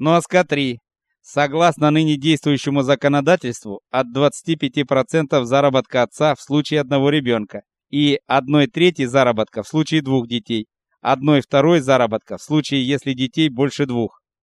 Ну, а Сноска 3. Согласно ныне действующему законодательству, от 25% заработка отца в случае одного ребенка и 1 трети заработка в случае двух детей, 1 второй заработка в случае, если детей больше двух.